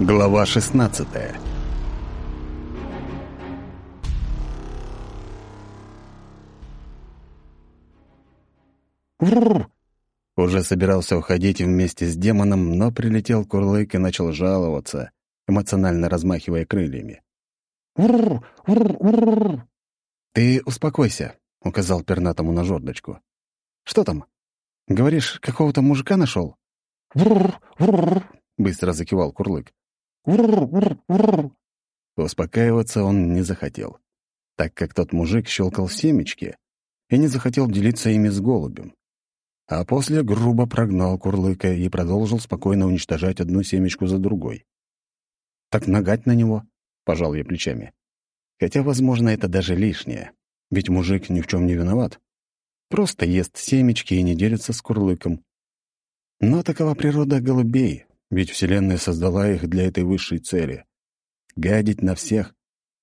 Глава 16 Врррр! Уже собирался уходить вместе с демоном, но прилетел Курлык и начал жаловаться, эмоционально размахивая крыльями. «Врррр! Врррр! Врррр!» «Ты успокойся», — указал пернатому на жердочку. «Что там? Говоришь, какого-то мужика нашел?» «Врррр! Врррр!» — быстро закивал Курлык. «Врррр! Успокаиваться он не захотел, так как тот мужик щелкал семечки и не захотел делиться ими с голубем а после грубо прогнал Курлыка и продолжил спокойно уничтожать одну семечку за другой. «Так нагать на него?» — пожал я плечами. Хотя, возможно, это даже лишнее, ведь мужик ни в чем не виноват. Просто ест семечки и не делится с Курлыком. Но такова природа голубей, ведь Вселенная создала их для этой высшей цели — гадить на всех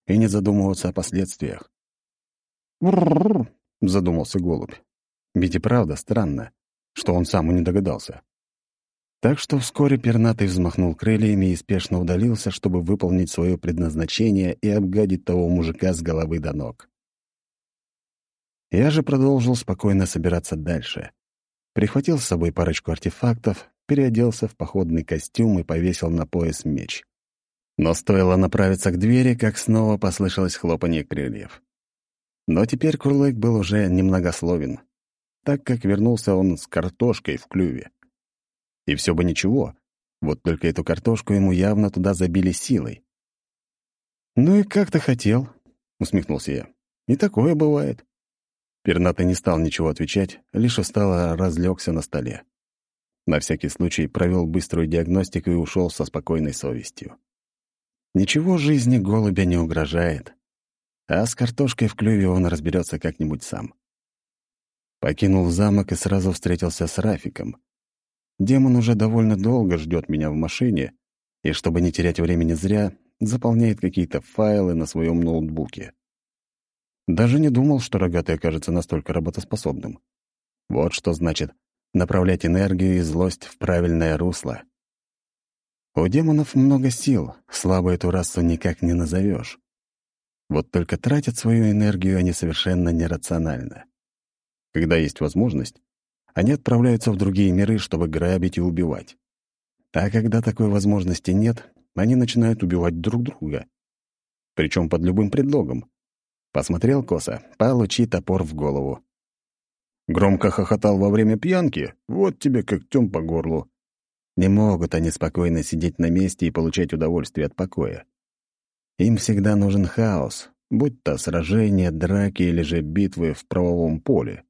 и не задумываться о последствиях. «Брррр», — задумался голубь. Ведь и правда странно что он сам и не догадался. Так что вскоре пернатый взмахнул крыльями и спешно удалился, чтобы выполнить свое предназначение и обгадить того мужика с головы до ног. Я же продолжил спокойно собираться дальше. Прихватил с собой парочку артефактов, переоделся в походный костюм и повесил на пояс меч. Но стоило направиться к двери, как снова послышалось хлопанье крыльев. Но теперь Курлык был уже немногословен так как вернулся он с картошкой в клюве. И все бы ничего, вот только эту картошку ему явно туда забили силой. «Ну и как ты хотел?» — усмехнулся я. «И такое бывает». Пернатый не стал ничего отвечать, лишь устало разлегся на столе. На всякий случай провел быструю диагностику и ушел со спокойной совестью. Ничего жизни голубя не угрожает, а с картошкой в клюве он разберется как-нибудь сам. Покинул замок и сразу встретился с Рафиком. Демон уже довольно долго ждет меня в машине, и, чтобы не терять времени зря, заполняет какие-то файлы на своем ноутбуке. Даже не думал, что рогатый окажется настолько работоспособным. Вот что значит направлять энергию и злость в правильное русло. У демонов много сил, слабо эту расу никак не назовешь. Вот только тратят свою энергию они совершенно нерационально. Когда есть возможность, они отправляются в другие миры, чтобы грабить и убивать. А когда такой возможности нет, они начинают убивать друг друга. Причем под любым предлогом. Посмотрел косо, получи топор в голову. Громко хохотал во время пьянки, вот тебе когтем по горлу. Не могут они спокойно сидеть на месте и получать удовольствие от покоя. Им всегда нужен хаос, будь то сражения, драки или же битвы в правовом поле.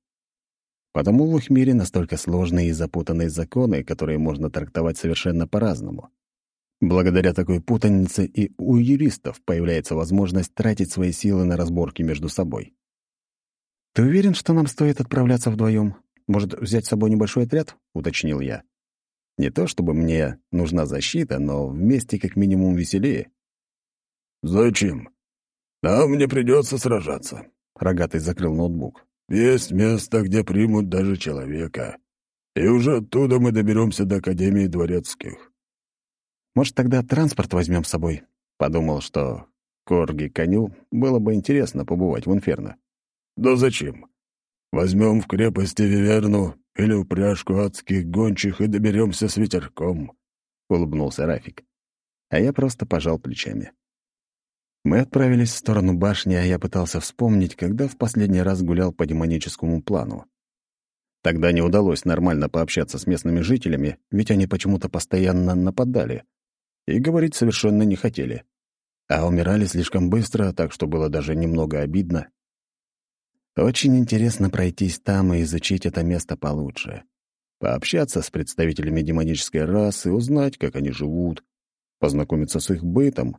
Потому в их мире настолько сложные и запутанные законы, которые можно трактовать совершенно по-разному. Благодаря такой путанице и у юристов появляется возможность тратить свои силы на разборки между собой. «Ты уверен, что нам стоит отправляться вдвоем? Может, взять с собой небольшой отряд?» — уточнил я. «Не то чтобы мне нужна защита, но вместе как минимум веселее». «Зачем? Нам не придется сражаться», — Рогатый закрыл ноутбук. Есть место, где примут даже человека. И уже оттуда мы доберемся до Академии дворецких. Может, тогда транспорт возьмем с собой? Подумал, что Корги коню было бы интересно побывать в Инферно. Да зачем? Возьмем в крепости Виверну или упряжку адских гончих и доберемся с ветерком, — улыбнулся Рафик. А я просто пожал плечами. Мы отправились в сторону башни, а я пытался вспомнить, когда в последний раз гулял по демоническому плану. Тогда не удалось нормально пообщаться с местными жителями, ведь они почему-то постоянно нападали и говорить совершенно не хотели. А умирали слишком быстро, так что было даже немного обидно. Очень интересно пройтись там и изучить это место получше. Пообщаться с представителями демонической расы, узнать, как они живут, познакомиться с их бытом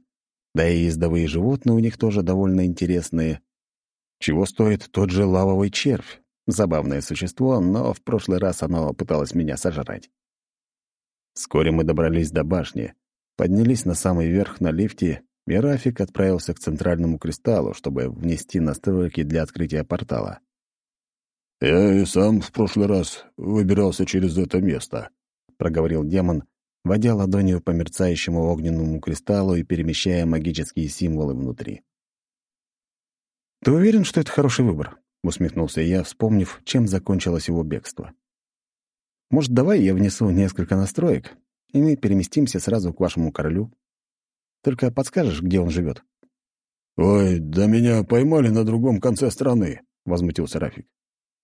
да и ездовые животные у них тоже довольно интересные. Чего стоит тот же лавовый червь? Забавное существо, но в прошлый раз оно пыталось меня сожрать. Вскоре мы добрались до башни, поднялись на самый верх на лифте, и Рафик отправился к центральному кристаллу, чтобы внести настройки для открытия портала. «Я и сам в прошлый раз выбирался через это место», — проговорил демон, водя ладонью по мерцающему огненному кристаллу и перемещая магические символы внутри. «Ты уверен, что это хороший выбор?» — усмехнулся я, вспомнив, чем закончилось его бегство. «Может, давай я внесу несколько настроек, и мы переместимся сразу к вашему королю? Только подскажешь, где он живет? «Ой, да меня поймали на другом конце страны», — возмутился Рафик.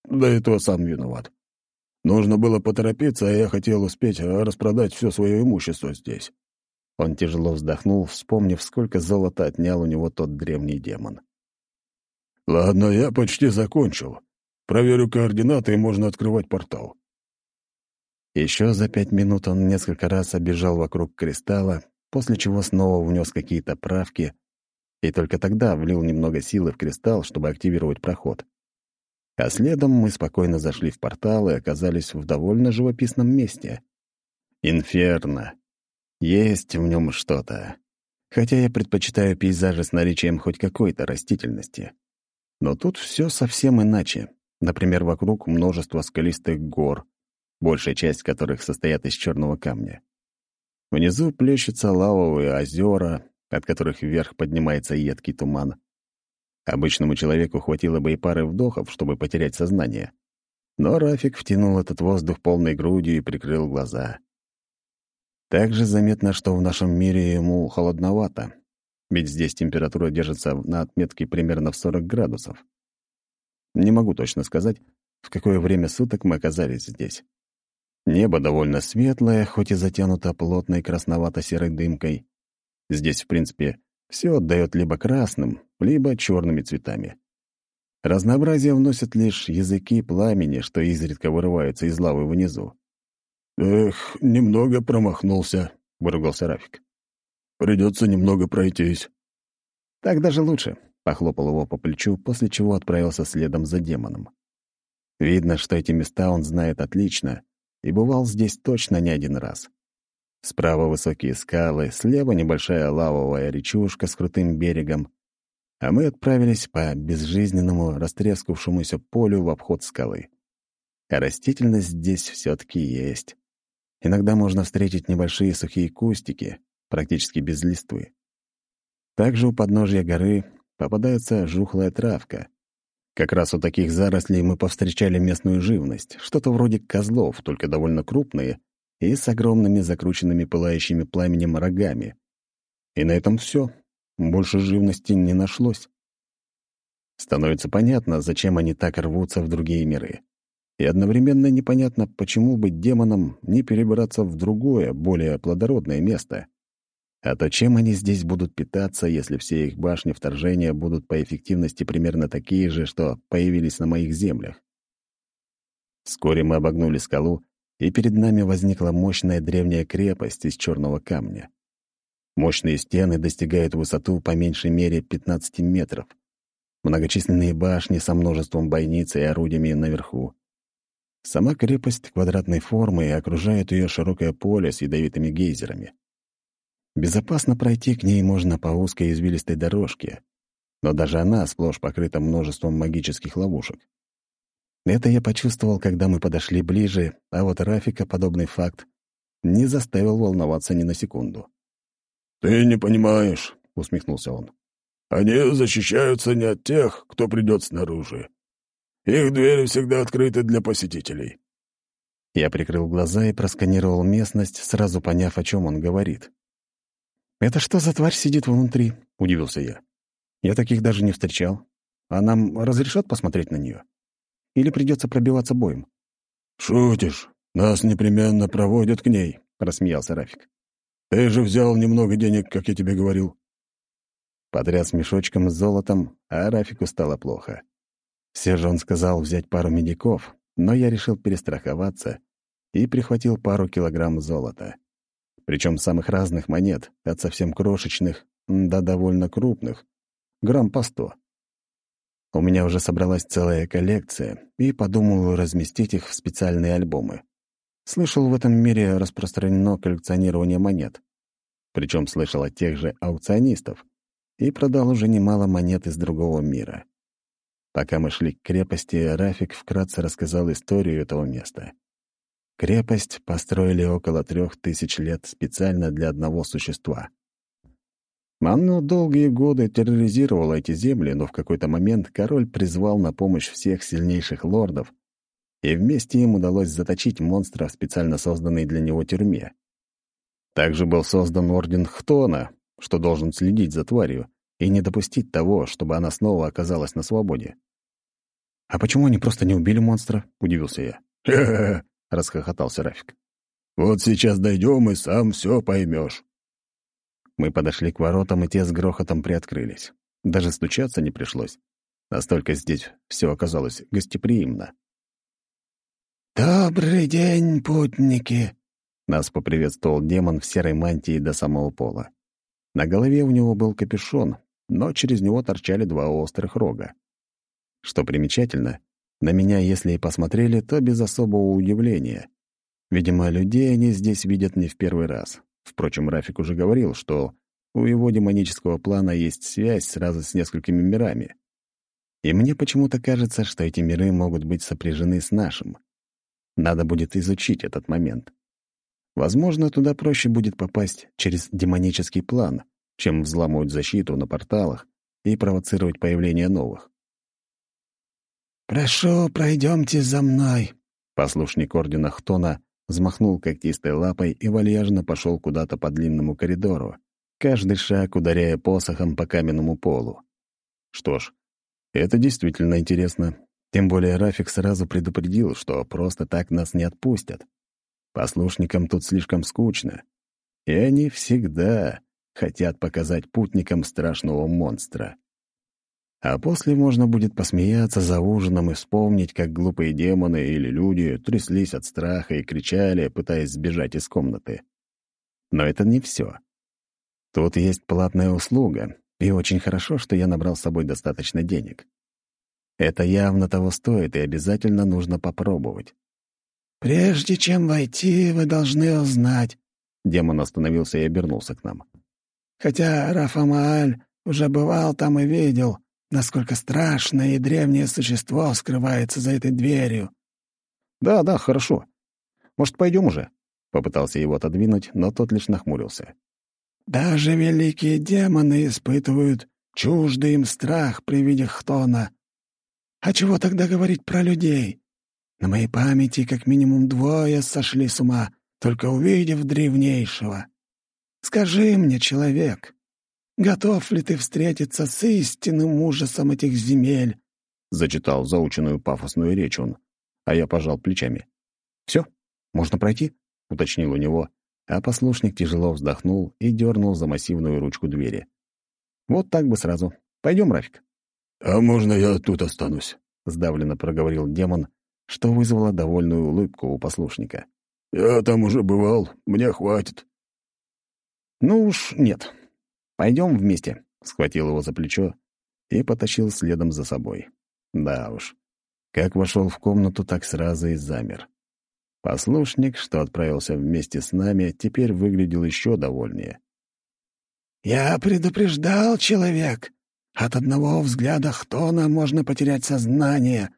«Да и то сам виноват. Нужно было поторопиться, а я хотел успеть распродать все свое имущество здесь». Он тяжело вздохнул, вспомнив, сколько золота отнял у него тот древний демон. «Ладно, я почти закончил. Проверю координаты, и можно открывать портал». Еще за пять минут он несколько раз обежал вокруг кристалла, после чего снова внес какие-то правки, и только тогда влил немного силы в кристалл, чтобы активировать проход. А следом мы спокойно зашли в портал и оказались в довольно живописном месте. Инферно. Есть в нем что-то. Хотя я предпочитаю пейзажи с наличием хоть какой-то растительности. Но тут все совсем иначе. Например, вокруг множество скалистых гор, большая часть которых состоят из черного камня. Внизу плещутся лавовые озера, от которых вверх поднимается едкий туман. Обычному человеку хватило бы и пары вдохов, чтобы потерять сознание. Но Рафик втянул этот воздух полной грудью и прикрыл глаза. Также заметно, что в нашем мире ему холодновато, ведь здесь температура держится на отметке примерно в 40 градусов. Не могу точно сказать, в какое время суток мы оказались здесь. Небо довольно светлое, хоть и затянуто плотной красновато-серой дымкой. Здесь, в принципе, все отдает либо красным, либо черными цветами. Разнообразие вносят лишь языки пламени, что изредка вырываются из лавы внизу. «Эх, немного промахнулся», — выругался Рафик. Придется немного пройтись». «Так даже лучше», — похлопал его по плечу, после чего отправился следом за демоном. Видно, что эти места он знает отлично и бывал здесь точно не один раз. Справа высокие скалы, слева небольшая лавовая речушка с крутым берегом, а мы отправились по безжизненному растрескавшемуся полю в обход скалы. А растительность здесь все таки есть. Иногда можно встретить небольшие сухие кустики, практически без листвы. Также у подножья горы попадается жухлая травка. Как раз у таких зарослей мы повстречали местную живность, что-то вроде козлов, только довольно крупные и с огромными закрученными пылающими пламенем рогами. И на этом все. Больше живности не нашлось. Становится понятно, зачем они так рвутся в другие миры. И одновременно непонятно, почему бы демонам не перебраться в другое, более плодородное место. А то чем они здесь будут питаться, если все их башни вторжения будут по эффективности примерно такие же, что появились на моих землях? Вскоре мы обогнули скалу, и перед нами возникла мощная древняя крепость из черного камня. Мощные стены достигают высоту по меньшей мере 15 метров. Многочисленные башни со множеством бойниц и орудиями наверху. Сама крепость квадратной формы и окружает ее широкое поле с ядовитыми гейзерами. Безопасно пройти к ней можно по узкой извилистой дорожке, но даже она сплошь покрыта множеством магических ловушек. Это я почувствовал, когда мы подошли ближе, а вот Рафика подобный факт не заставил волноваться ни на секунду. «Ты не понимаешь», — усмехнулся он. «Они защищаются не от тех, кто придет снаружи. Их двери всегда открыты для посетителей». Я прикрыл глаза и просканировал местность, сразу поняв, о чем он говорит. «Это что за тварь сидит внутри?» — удивился я. «Я таких даже не встречал. А нам разрешат посмотреть на нее? Или придется пробиваться боем?» «Шутишь. Нас непременно проводят к ней», — рассмеялся Рафик. «Ты же взял немного денег, как я тебе говорил». Потряс мешочком с золотом, а Рафику стало плохо. Все же он сказал взять пару медиков, но я решил перестраховаться и прихватил пару килограмм золота причем самых разных монет, от совсем крошечных до довольно крупных, грамм по сто. У меня уже собралась целая коллекция, и подумал разместить их в специальные альбомы. Слышал, в этом мире распространено коллекционирование монет. Причем слышал от тех же аукционистов, и продал уже немало монет из другого мира. Пока мы шли к крепости, Рафик вкратце рассказал историю этого места. Крепость построили около трех тысяч лет специально для одного существа. Оно долгие годы терроризировало эти земли, но в какой-то момент король призвал на помощь всех сильнейших лордов, и вместе им удалось заточить монстра в специально созданной для него тюрьме. Также был создан Орден Хтона, что должен следить за тварью и не допустить того, чтобы она снова оказалась на свободе. «А почему они просто не убили монстра?» — удивился я. Расхохотался Рафик. «Вот сейчас дойдем и сам все поймешь. Мы подошли к воротам, и те с грохотом приоткрылись. Даже стучаться не пришлось. Настолько здесь все оказалось гостеприимно. «Добрый день, путники!» Нас поприветствовал демон в серой мантии до самого пола. На голове у него был капюшон, но через него торчали два острых рога. Что примечательно, на меня, если и посмотрели, то без особого удивления. Видимо, людей они здесь видят не в первый раз. Впрочем, Рафик уже говорил, что у его демонического плана есть связь сразу с несколькими мирами. И мне почему-то кажется, что эти миры могут быть сопряжены с нашим. Надо будет изучить этот момент. Возможно, туда проще будет попасть через демонический план, чем взламывать защиту на порталах и провоцировать появление новых. «Прошу, пройдемте за мной», — послушник Ордена Хтона взмахнул когтистой лапой и вальяжно пошел куда-то по длинному коридору, каждый шаг ударяя посохом по каменному полу. Что ж, это действительно интересно. Тем более Рафик сразу предупредил, что просто так нас не отпустят. Послушникам тут слишком скучно. И они всегда хотят показать путникам страшного монстра. А после можно будет посмеяться за ужином и вспомнить, как глупые демоны или люди тряслись от страха и кричали, пытаясь сбежать из комнаты. Но это не все. Тут есть платная услуга, и очень хорошо, что я набрал с собой достаточно денег. Это явно того стоит, и обязательно нужно попробовать. «Прежде чем войти, вы должны узнать...» Демон остановился и обернулся к нам. «Хотя Рафамааль уже бывал там и видел, насколько страшное и древнее существо скрывается за этой дверью». «Да, да, хорошо. Может, пойдем уже?» Попытался его отодвинуть, но тот лишь нахмурился. «Даже великие демоны испытывают чуждый им страх при виде Хтона. А чего тогда говорить про людей? На моей памяти как минимум двое сошли с ума, только увидев древнейшего. Скажи мне, человек, готов ли ты встретиться с истинным ужасом этих земель?» Зачитал заученную пафосную речь он, а я пожал плечами. «Все, можно пройти?» — уточнил у него, а послушник тяжело вздохнул и дернул за массивную ручку двери. «Вот так бы сразу. Пойдем, Рафик». «А можно я тут останусь?» — сдавленно проговорил демон, что вызвало довольную улыбку у послушника. «Я там уже бывал, мне хватит». «Ну уж нет. Пойдем вместе», — схватил его за плечо и потащил следом за собой. Да уж, как вошел в комнату, так сразу и замер. Послушник, что отправился вместе с нами, теперь выглядел еще довольнее. «Я предупреждал, человек. От одного взгляда Хтона можно потерять сознание»,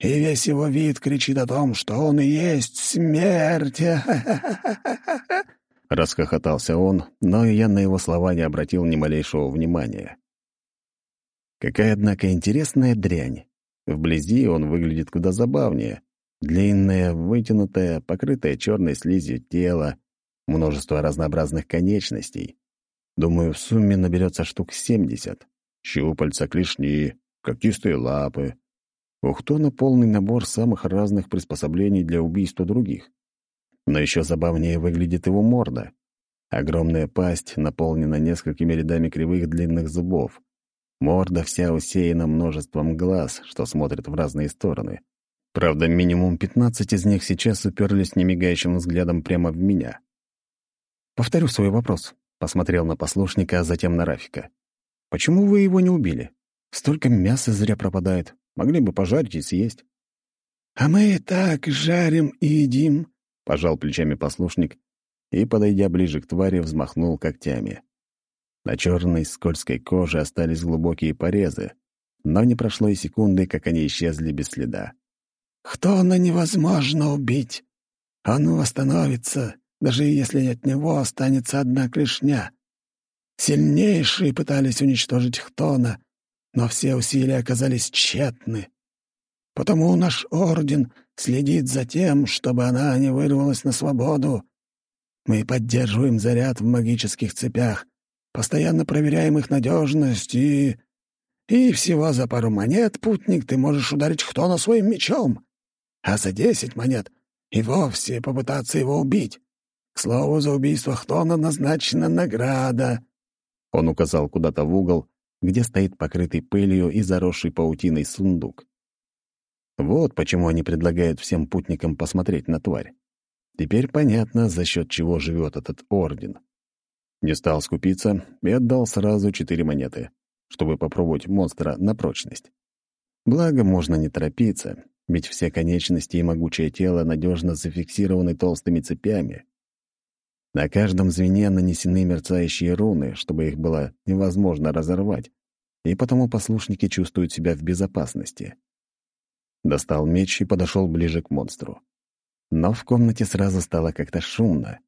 и весь его вид кричит о том, что он и есть смерть. Расхохотался он, но я на его слова не обратил ни малейшего внимания. Какая, однако, интересная дрянь. Вблизи он выглядит куда забавнее. Длинное, вытянутое, покрытое черной слизью тело, множество разнообразных конечностей. Думаю, в сумме наберется штук семьдесят. Щупальца, клешни, когтистые лапы, у Хтона полный набор самых разных приспособлений для убийства других. Но еще забавнее выглядит его морда. Огромная пасть наполнена несколькими рядами кривых длинных зубов. Морда вся усеяна множеством глаз, что смотрят в разные стороны. Правда, минимум пятнадцать из них сейчас уперлись немигающим взглядом прямо в меня. «Повторю свой вопрос», — посмотрел на послушника, а затем на Рафика. «Почему вы его не убили? Столько мяса зря пропадает. Могли бы пожарить и съесть». «А мы и так жарим и едим», — пожал плечами послушник и, подойдя ближе к твари, взмахнул когтями. На черной скользкой коже остались глубокие порезы, но не прошло и секунды, как они исчезли без следа. «Хтона невозможно убить. Он восстановится, даже если от него останется одна клешня. Сильнейшие пытались уничтожить Хтона, но все усилия оказались тщетны. Потому наш орден следит за тем, чтобы она не вырвалась на свободу. Мы поддерживаем заряд в магических цепях, постоянно проверяем их надежность и... И всего за пару монет, путник, ты можешь ударить Хтона своим мечом. А за десять монет и вовсе попытаться его убить. К слову, за убийство Хтона назначена награда. Он указал куда-то в угол, где стоит покрытый пылью и заросший паутиной сундук. Вот почему они предлагают всем путникам посмотреть на тварь. Теперь понятно, за счет чего живет этот орден. Не стал скупиться и отдал сразу четыре монеты, чтобы попробовать монстра на прочность. Благо, можно не торопиться, ведь все конечности и могучее тело надежно зафиксированы толстыми цепями. На каждом звене нанесены мерцающие руны, чтобы их было невозможно разорвать, и потому послушники чувствуют себя в безопасности. Достал меч и подошел ближе к монстру. Но в комнате сразу стало как-то шумно.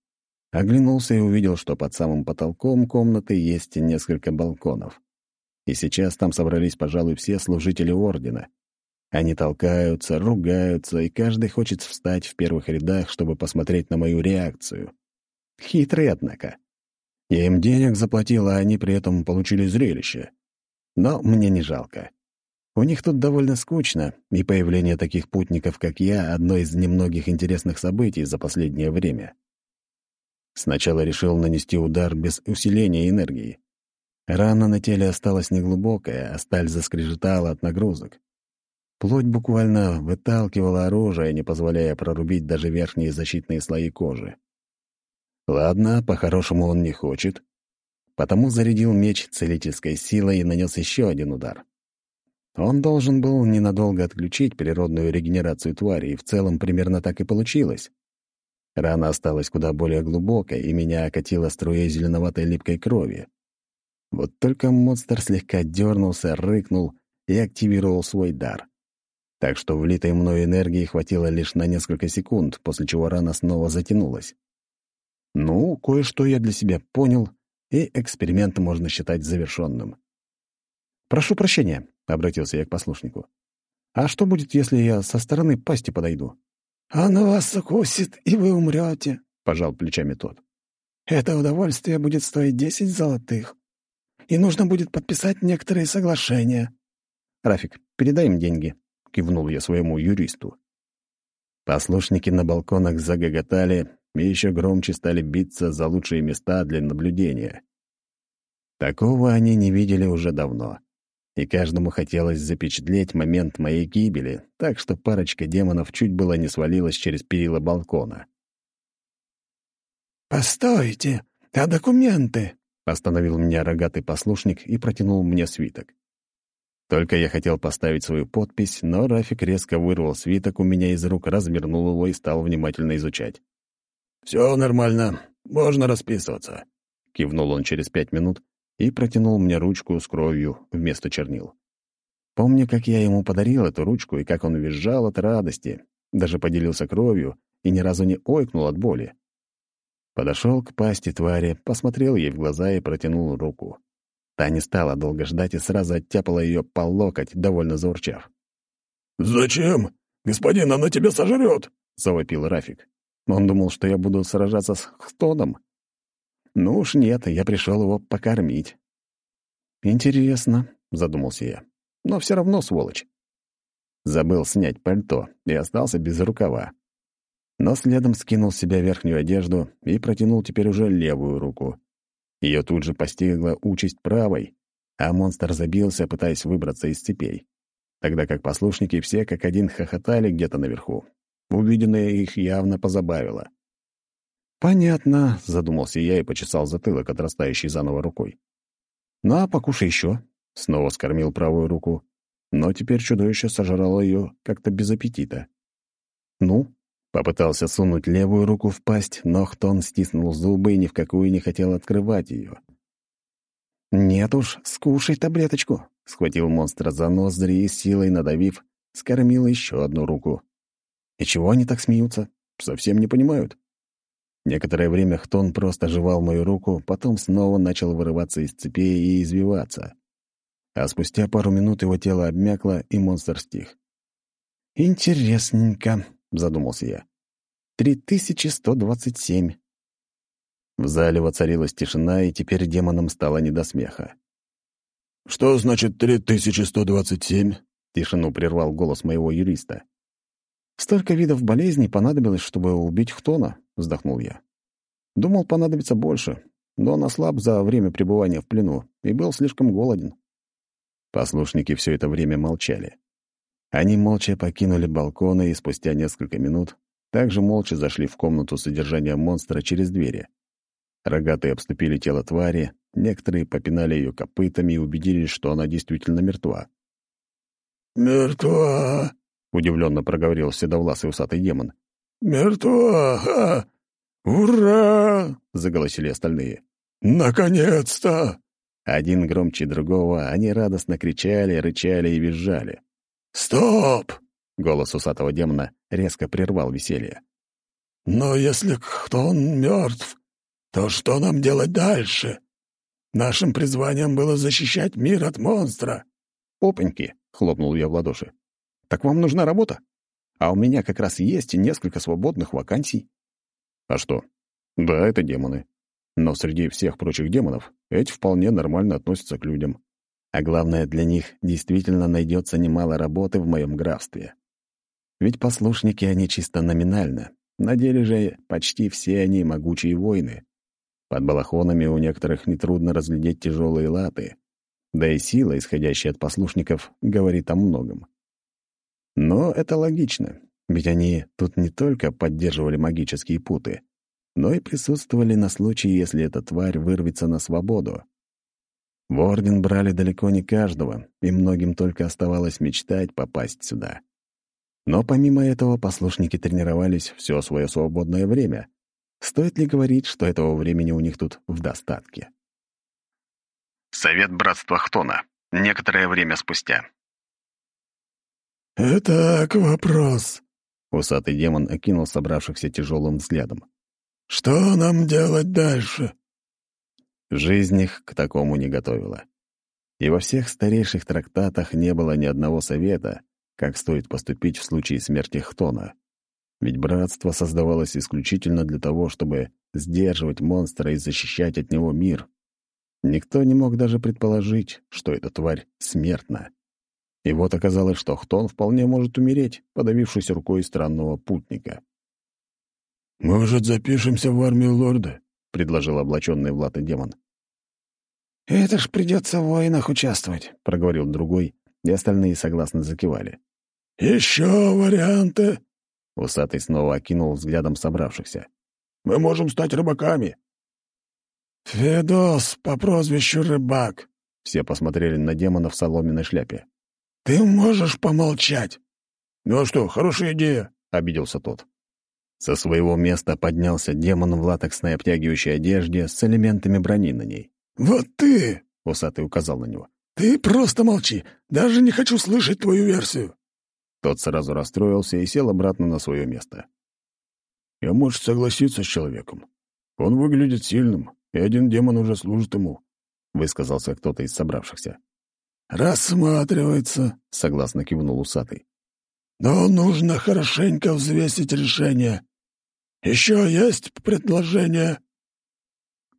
Оглянулся и увидел, что под самым потолком комнаты есть несколько балконов. И сейчас там собрались, пожалуй, все служители Ордена. Они толкаются, ругаются, и каждый хочет встать в первых рядах, чтобы посмотреть на мою реакцию. Хитрые, однако. Я им денег заплатил, а они при этом получили зрелище. Но мне не жалко. У них тут довольно скучно, и появление таких путников, как я, одно из немногих интересных событий за последнее время. Сначала решил нанести удар без усиления энергии. Рана на теле осталась неглубокая, а сталь заскрежетала от нагрузок. Плоть буквально выталкивала оружие, не позволяя прорубить даже верхние защитные слои кожи. Ладно, по-хорошему он не хочет. Потому зарядил меч целительской силой и нанес еще один удар. Он должен был ненадолго отключить природную регенерацию твари, и в целом примерно так и получилось. Рана осталась куда более глубокой, и меня окатило струей зеленоватой липкой крови. Вот только монстр слегка дернулся, рыкнул и активировал свой дар. Так что влитой мною энергии хватило лишь на несколько секунд, после чего рана снова затянулась. Ну, кое-что я для себя понял, и эксперимент можно считать завершенным. «Прошу прощения», — обратился я к послушнику. «А что будет, если я со стороны пасти подойду?» «Оно вас укусит, и вы умрете», — пожал плечами тот. «Это удовольствие будет стоить десять золотых, и нужно будет подписать некоторые соглашения». «Рафик, передай им деньги», — кивнул я своему юристу. Послушники на балконах загоготали, и еще громче стали биться за лучшие места для наблюдения. Такого они не видели уже давно, и каждому хотелось запечатлеть момент моей гибели, так что парочка демонов чуть было не свалилась через перила балкона. «Постойте, а документы?» — остановил меня рогатый послушник и протянул мне свиток. Только я хотел поставить свою подпись, но Рафик резко вырвал свиток у меня из рук, развернул его и стал внимательно изучать. «Все нормально, можно расписываться», — кивнул он через пять минут и протянул мне ручку с кровью вместо чернил. Помню, как я ему подарил эту ручку и как он визжал от радости, даже поделился кровью и ни разу не ойкнул от боли. Подошел к пасти твари, посмотрел ей в глаза и протянул руку. Та не стала долго ждать и сразу оттяпала ее по локоть, довольно заурчав. «Зачем? Господин, она тебя сожрет!» — завопил Рафик. Он думал, что я буду сражаться с Хтоном. Ну уж нет, я пришел его покормить. Интересно, задумался я. Но все равно сволочь. Забыл снять пальто и остался без рукава. Но следом скинул с себя верхнюю одежду и протянул теперь уже левую руку. Ее тут же постигла участь правой, а монстр забился, пытаясь выбраться из цепей. Тогда как послушники все как один хохотали где-то наверху, Увиденное их явно позабавило. «Понятно», — задумался я и почесал затылок, отрастающий заново рукой. «Ну, а покушай еще», — снова скормил правую руку. Но теперь чудовище сожрало ее как-то без аппетита. «Ну?» — попытался сунуть левую руку в пасть, но Хтон стиснул зубы и ни в какую не хотел открывать ее. «Нет уж, скушай таблеточку», — схватил монстра за ноздри и силой надавив, скормил еще одну руку. И чего они так смеются? совсем не понимают. Некоторое время Хтон просто жевал мою руку, потом снова начал вырываться из цепей и извиваться. А спустя пару минут его тело обмякло, и монстр стих. «Интересненько», — задумался я. «Три тысячи сто двадцать семь». В зале воцарилась тишина, и теперь демонам стало не до смеха. «Что значит три тысячи сто двадцать семь?» — тишину прервал голос моего юриста. «Столько видов болезней понадобилось, чтобы убить Хтона», — вздохнул я. «Думал, понадобится больше, но он ослаб за время пребывания в плену и был слишком голоден». Послушники все это время молчали. Они молча покинули балконы и спустя несколько минут также молча зашли в комнату содержания монстра через двери. Рогатые обступили тело твари, некоторые попинали ее копытами и убедились, что она действительно мертва. «Мертва!» — удивленно проговорил седовласый усатый демон. «Мертва! Ха! Ура!» — заголосили остальные. «Наконец-то!» Один громче другого, они радостно кричали, рычали и визжали. «Стоп!» — голос усатого демона резко прервал веселье. «Но если кто он мертв, то что нам делать дальше? Нашим призванием было защищать мир от монстра». «Опаньки!» — хлопнул я в ладоши. «Так вам нужна работа? А у меня как раз есть несколько свободных вакансий». «А что? Да, это демоны. Но среди всех прочих демонов эти вполне нормально относятся к людям. А главное, для них действительно найдется немало работы в моем графстве. Ведь послушники они чисто номинально. На деле же почти все они могучие воины. Под балахонами у некоторых нетрудно разглядеть тяжелые латы, да и сила, исходящая от послушников, говорит о многом. Но это логично, ведь они тут не только поддерживали магические путы, но и присутствовали на случай, если эта тварь вырвется на свободу. В Орден брали далеко не каждого, и многим только оставалось мечтать попасть сюда. Но помимо этого послушники тренировались все свое свободное время, Стоит ли говорить, что этого времени у них тут в достатке? Совет Братства Хтона. Некоторое время спустя. «Это вопрос», — усатый демон окинул собравшихся тяжелым взглядом. «Что нам делать дальше?» Жизнь их к такому не готовила. И во всех старейших трактатах не было ни одного совета, как стоит поступить в случае смерти Хтона. Ведь братство создавалось исключительно для того, чтобы сдерживать монстра и защищать от него мир. Никто не мог даже предположить, что эта тварь смертна. И вот оказалось, что Хтон вполне может умереть, подавившись рукой странного путника. «Может, запишемся в армию лорда?» — предложил облаченный в латы демон. «Это ж придется в войнах участвовать», — проговорил другой, и остальные согласно закивали. «Еще варианты?» Усатый снова окинул взглядом собравшихся. «Мы можем стать рыбаками». «Федос по прозвищу Рыбак», — все посмотрели на демона в соломенной шляпе. «Ты можешь помолчать?» «Ну а что, хорошая идея», — обиделся тот. Со своего места поднялся демон в латексной обтягивающей одежде с элементами брони на ней. «Вот ты!» — усатый указал на него. «Ты просто молчи. Даже не хочу слышать твою версию». Тот сразу расстроился и сел обратно на свое место. «Я, может, согласиться с человеком. Он выглядит сильным, и один демон уже служит ему», — высказался кто-то из собравшихся. «Рассматривается», — согласно кивнул усатый. «Но нужно хорошенько взвесить решение. Еще есть предложение?»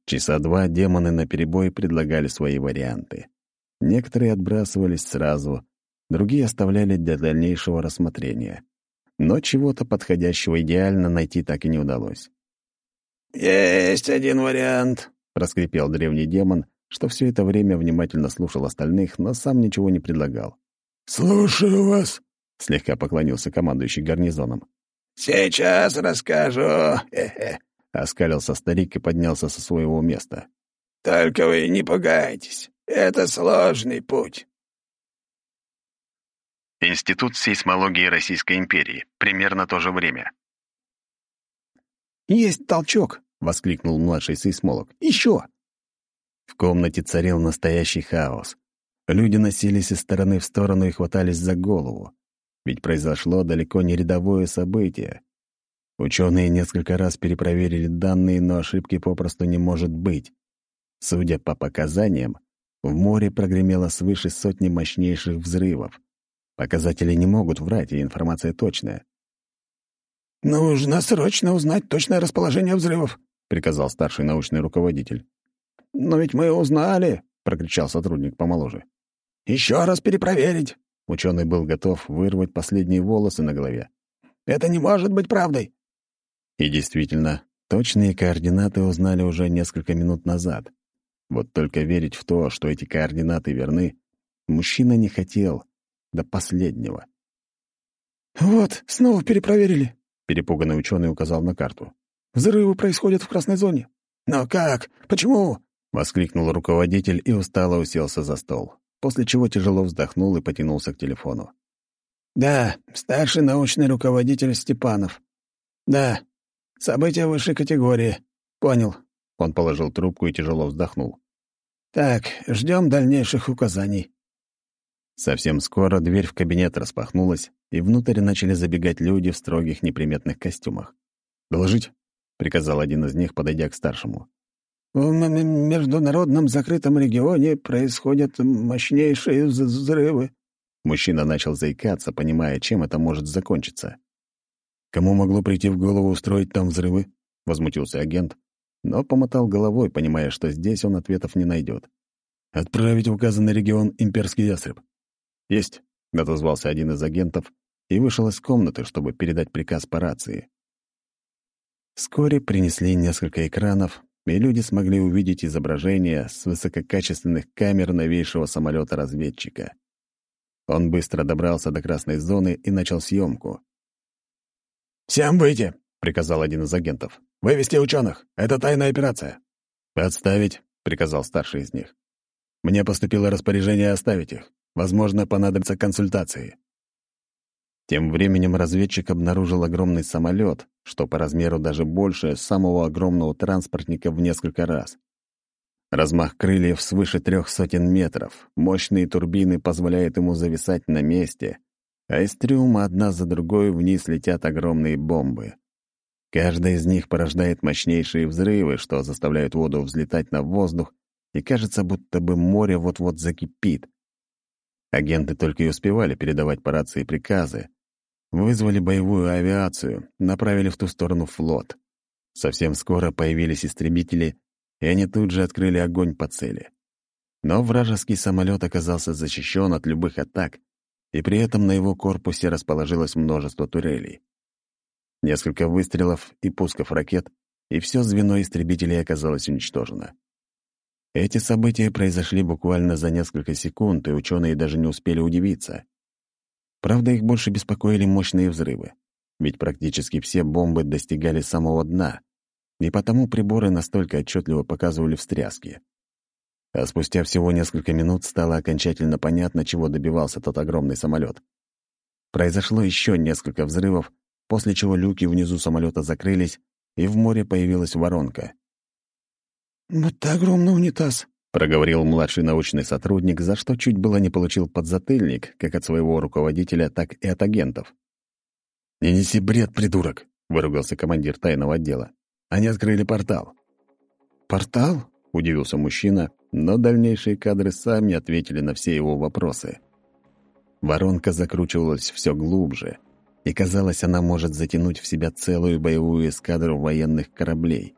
Часа два демоны наперебой предлагали свои варианты. Некоторые отбрасывались сразу, другие оставляли для дальнейшего рассмотрения. Но чего-то подходящего идеально найти так и не удалось. «Есть один вариант», — проскрипел древний демон, что все это время внимательно слушал остальных, но сам ничего не предлагал. «Слушаю вас», — слегка поклонился командующий гарнизоном. «Сейчас расскажу», — оскалился старик и поднялся со своего места. «Только вы не пугайтесь, это сложный путь. Институт сейсмологии Российской империи. Примерно то же время. «Есть толчок!» — воскликнул младший сейсмолог. «Еще!» В комнате царил настоящий хаос. Люди носились из стороны в сторону и хватались за голову. Ведь произошло далеко не рядовое событие. Ученые несколько раз перепроверили данные, но ошибки попросту не может быть. Судя по показаниям, в море прогремело свыше сотни мощнейших взрывов. Показатели не могут врать, и информация точная. «Нужно срочно узнать точное расположение взрывов», — приказал старший научный руководитель. «Но ведь мы узнали», — прокричал сотрудник помоложе. «Еще раз перепроверить». Ученый был готов вырвать последние волосы на голове. «Это не может быть правдой!» И действительно, точные координаты узнали уже несколько минут назад. Вот только верить в то, что эти координаты верны, мужчина не хотел до последнего. «Вот, снова перепроверили», — перепуганный ученый указал на карту. «Взрывы происходят в красной зоне». «Но как? Почему?» — воскликнул руководитель и устало уселся за стол, после чего тяжело вздохнул и потянулся к телефону. «Да, старший научный руководитель Степанов. Да, события высшей категории. Понял. Он положил трубку и тяжело вздохнул. «Так, ждем дальнейших указаний». Совсем скоро дверь в кабинет распахнулась, и внутрь начали забегать люди в строгих неприметных костюмах. «Доложить?» — приказал один из них, подойдя к старшему. «В международном закрытом регионе происходят мощнейшие взрывы». Мужчина начал заикаться, понимая, чем это может закончиться. «Кому могло прийти в голову устроить там взрывы?» — возмутился агент, но помотал головой, понимая, что здесь он ответов не найдет. «Отправить в указанный регион имперский ястреб». «Есть», — отозвался один из агентов и вышел из комнаты, чтобы передать приказ по рации. Вскоре принесли несколько экранов, и люди смогли увидеть изображение с высококачественных камер новейшего самолета-разведчика. Он быстро добрался до красной зоны и начал съемку. «Всем выйти!» — приказал один из агентов. «Вывести ученых! Это тайная операция!» «Отставить!» — приказал старший из них. «Мне поступило распоряжение оставить их. Возможно, понадобятся консультации». Тем временем разведчик обнаружил огромный самолет, что по размеру даже больше самого огромного транспортника в несколько раз. Размах крыльев свыше трех сотен метров, мощные турбины позволяют ему зависать на месте, а из трюма одна за другой вниз летят огромные бомбы. Каждая из них порождает мощнейшие взрывы, что заставляют воду взлетать на воздух, и кажется, будто бы море вот-вот закипит. Агенты только и успевали передавать по рации приказы. Вызвали боевую авиацию, направили в ту сторону флот. Совсем скоро появились истребители, и они тут же открыли огонь по цели. Но вражеский самолет оказался защищен от любых атак, и при этом на его корпусе расположилось множество турелей. Несколько выстрелов и пусков ракет, и все звено истребителей оказалось уничтожено. Эти события произошли буквально за несколько секунд, и ученые даже не успели удивиться. Правда, их больше беспокоили мощные взрывы, ведь практически все бомбы достигали самого дна, и потому приборы настолько отчетливо показывали встряски. А спустя всего несколько минут стало окончательно понятно, чего добивался тот огромный самолет. Произошло еще несколько взрывов, после чего люки внизу самолета закрылись, и в море появилась воронка. «Это огромный унитаз», — проговорил младший научный сотрудник, за что чуть было не получил подзатыльник, как от своего руководителя, так и от агентов. «Не неси бред, придурок!» — выругался командир тайного отдела. «Они открыли портал». «Портал?» — удивился мужчина, но дальнейшие кадры сами ответили на все его вопросы. Воронка закручивалась все глубже, и казалось, она может затянуть в себя целую боевую эскадру военных кораблей.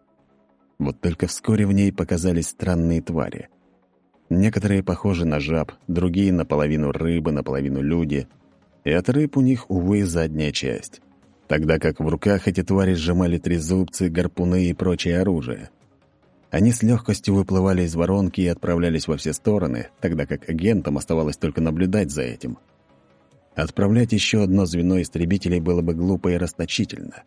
Вот только вскоре в ней показались странные твари. Некоторые похожи на жаб, другие наполовину рыбы, наполовину люди. И от рыб у них, увы, задняя часть. Тогда как в руках эти твари сжимали трезубцы, гарпуны и прочее оружие. Они с легкостью выплывали из воронки и отправлялись во все стороны, тогда как агентам оставалось только наблюдать за этим — Отправлять еще одно звено истребителей было бы глупо и расточительно.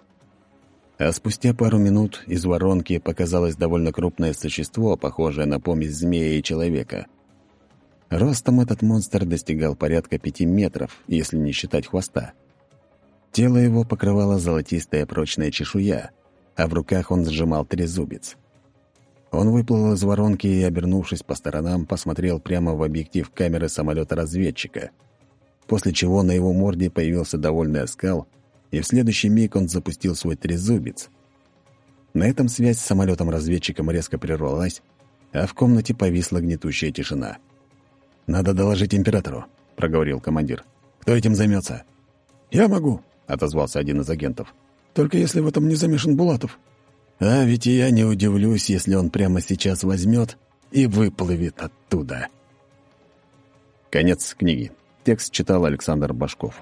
А спустя пару минут из воронки показалось довольно крупное существо, похожее на помесь змея и человека. Ростом этот монстр достигал порядка пяти метров, если не считать хвоста. Тело его покрывала золотистая прочная чешуя, а в руках он сжимал трезубец. Он выплыл из воронки и, обернувшись по сторонам, посмотрел прямо в объектив камеры самолета-разведчика — после чего на его морде появился довольный оскал, и в следующий миг он запустил свой трезубец. На этом связь с самолетом-разведчиком резко прервалась, а в комнате повисла гнетущая тишина. «Надо доложить императору», — проговорил командир. «Кто этим займется?» «Я могу», — отозвался один из агентов. «Только если в этом не замешан Булатов». «А ведь и я не удивлюсь, если он прямо сейчас возьмет и выплывет оттуда». Конец книги. Текст читал Александр Башков.